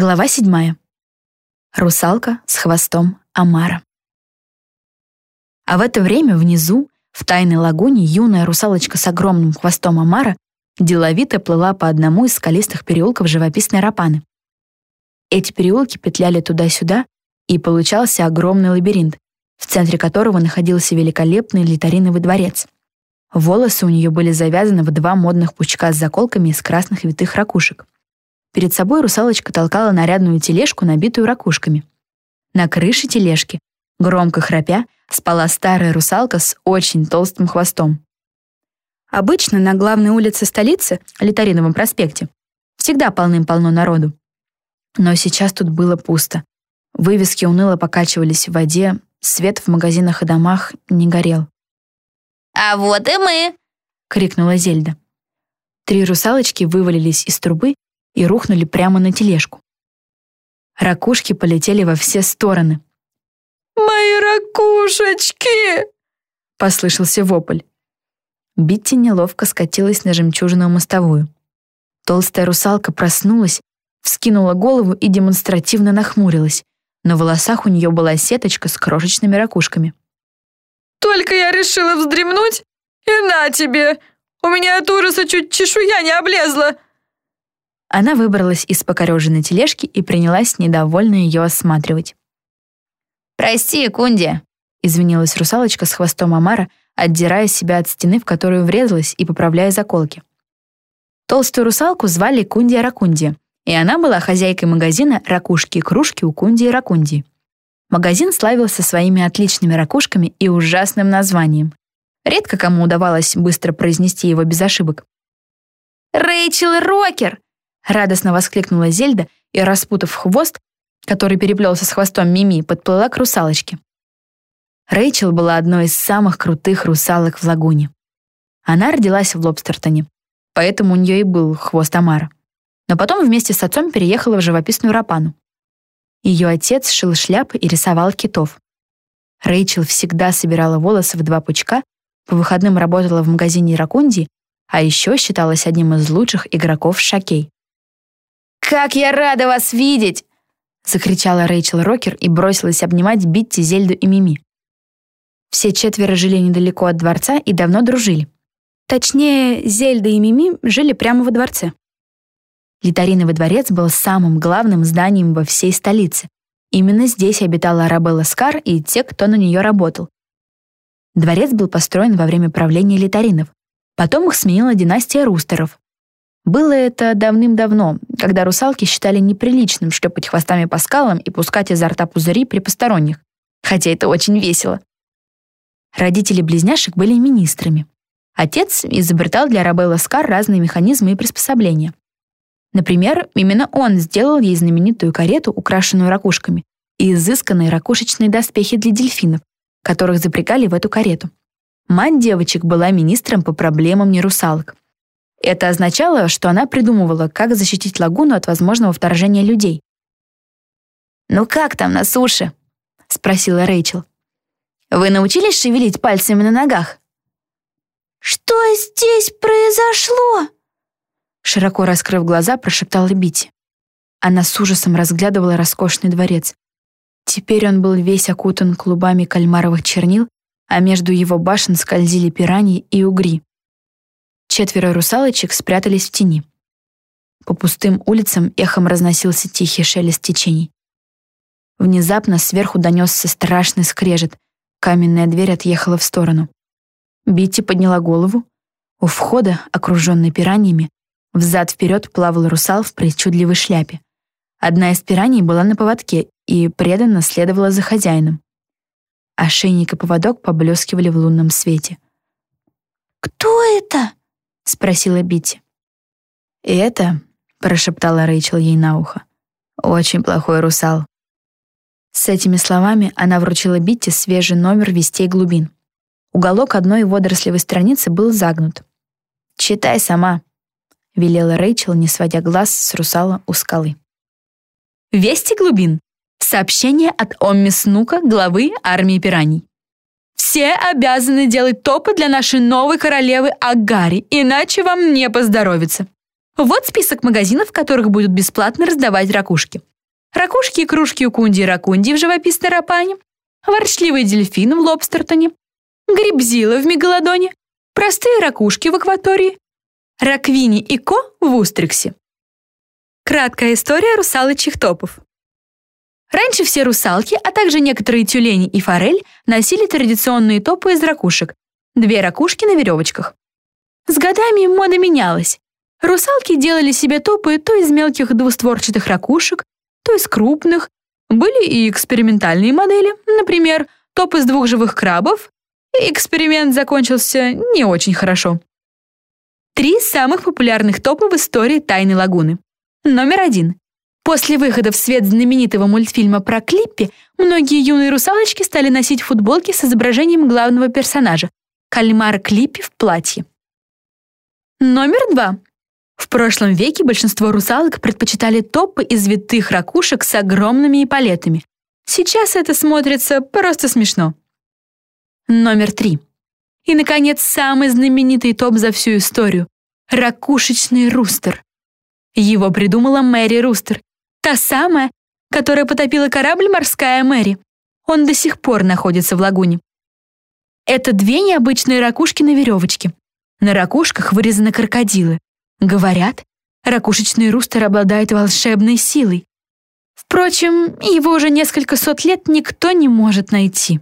Глава седьмая. Русалка с хвостом Амара. А в это время внизу, в тайной лагуне, юная русалочка с огромным хвостом Амара деловито плыла по одному из скалистых переулков живописной Рапаны. Эти переулки петляли туда-сюда, и получался огромный лабиринт, в центре которого находился великолепный литариновый дворец. Волосы у нее были завязаны в два модных пучка с заколками из красных витых ракушек — Перед собой русалочка толкала нарядную тележку, набитую ракушками. На крыше тележки, громко храпя, спала старая русалка с очень толстым хвостом. Обычно на главной улице столицы, Литариновом проспекте, всегда полным-полно народу. Но сейчас тут было пусто. Вывески уныло покачивались в воде, свет в магазинах и домах не горел. «А вот и мы!» — крикнула Зельда. Три русалочки вывалились из трубы и рухнули прямо на тележку. Ракушки полетели во все стороны. «Мои ракушечки!» — послышался вопль. Битти неловко скатилась на жемчужную мостовую. Толстая русалка проснулась, вскинула голову и демонстративно нахмурилась. На волосах у нее была сеточка с крошечными ракушками. «Только я решила вздремнуть, и на тебе! У меня от ужаса чуть чешуя не облезла!» Она выбралась из покореженной тележки и принялась недовольно ее осматривать. «Прости, Кунди», — извинилась русалочка с хвостом Амара, отдирая себя от стены, в которую врезалась, и поправляя заколки. Толстую русалку звали Кундия Ракунди, и она была хозяйкой магазина «Ракушки и кружки» у Кунди и Ракунди. Магазин славился своими отличными ракушками и ужасным названием. Редко кому удавалось быстро произнести его без ошибок. «Рэйчел Рокер!» Радостно воскликнула Зельда и, распутав хвост, который переплелся с хвостом Мими, подплыла к русалочке. Рэйчел была одной из самых крутых русалок в лагуне. Она родилась в Лобстертоне, поэтому у нее и был хвост Амара. Но потом вместе с отцом переехала в живописную Рапану. Ее отец шил шляпы и рисовал китов. Рэйчел всегда собирала волосы в два пучка, по выходным работала в магазине Ракунди, а еще считалась одним из лучших игроков в шокей. «Как я рада вас видеть!» — закричала Рэйчел Рокер и бросилась обнимать Битти, Зельду и Мими. Все четверо жили недалеко от дворца и давно дружили. Точнее, Зельда и Мими жили прямо во дворце. Литариновый дворец был самым главным зданием во всей столице. Именно здесь обитала Арабелла Скар и те, кто на нее работал. Дворец был построен во время правления литаринов. Потом их сменила династия Рустеров, было это давным-давно, когда русалки считали неприличным шлепать хвостами по скалам и пускать изо рта пузыри при посторонних. Хотя это очень весело. Родители близняшек были министрами. Отец изобретал для Рабелла Скар разные механизмы и приспособления. Например, именно он сделал ей знаменитую карету, украшенную ракушками, и изысканные ракушечные доспехи для дельфинов, которых запрягали в эту карету. Мать девочек была министром по проблемам нерусалок. Это означало, что она придумывала, как защитить лагуну от возможного вторжения людей. «Ну как там на суше?» — спросила Рэйчел. «Вы научились шевелить пальцами на ногах?» «Что здесь произошло?» Широко раскрыв глаза, прошептала Бити. Она с ужасом разглядывала роскошный дворец. Теперь он был весь окутан клубами кальмаровых чернил, а между его башен скользили пираньи и угри. Четверо русалочек спрятались в тени. По пустым улицам эхом разносился тихий шелест течений. Внезапно сверху донесся страшный скрежет. Каменная дверь отъехала в сторону. Битти подняла голову. У входа, окруженный пираньями, взад-вперед плавал русал в причудливой шляпе. Одна из пираний была на поводке и преданно следовала за хозяином. Ошейник и поводок поблескивали в лунном свете. «Кто это?» — спросила Бити. «И это», — прошептала Рэйчел ей на ухо, — «очень плохой русал». С этими словами она вручила Битти свежий номер «Вестей глубин». Уголок одной водорослевой страницы был загнут. «Читай сама», — велела Рэйчел, не сводя глаз с русала у скалы. «Вести глубин. Сообщение от Омми Снука, главы армии пираний. Все обязаны делать топы для нашей новой королевы Агари, иначе вам не поздоровится. Вот список магазинов, в которых будут бесплатно раздавать ракушки. ракушки и кружки у Кунди и Ракунди в живописной рапане, ворчливый дельфин в Лобстертоне, грибзила в Мегалодоне, простые ракушки в акватории, раквини и ко в Устриксе. Краткая история русалочьих топов. Раньше все русалки, а также некоторые тюлени и форель носили традиционные топы из ракушек, две ракушки на веревочках. С годами мода менялась. Русалки делали себе топы то из мелких двустворчатых ракушек, то из крупных. Были и экспериментальные модели, например, топ из двух живых крабов. И эксперимент закончился не очень хорошо. Три самых популярных топа в истории Тайной лагуны. Номер один. После выхода в свет знаменитого мультфильма про Клиппи, многие юные русалочки стали носить футболки с изображением главного персонажа — кальмара Клиппи в платье. Номер два. В прошлом веке большинство русалок предпочитали топы из витых ракушек с огромными эполетами. Сейчас это смотрится просто смешно. Номер три. И, наконец, самый знаменитый топ за всю историю — ракушечный рустер. Его придумала Мэри Рустер, та самая, которая потопила корабль «Морская Мэри». Он до сих пор находится в лагуне. Это две необычные ракушки на веревочке. На ракушках вырезаны крокодилы. Говорят, ракушечный рустер обладает волшебной силой. Впрочем, его уже несколько сот лет никто не может найти.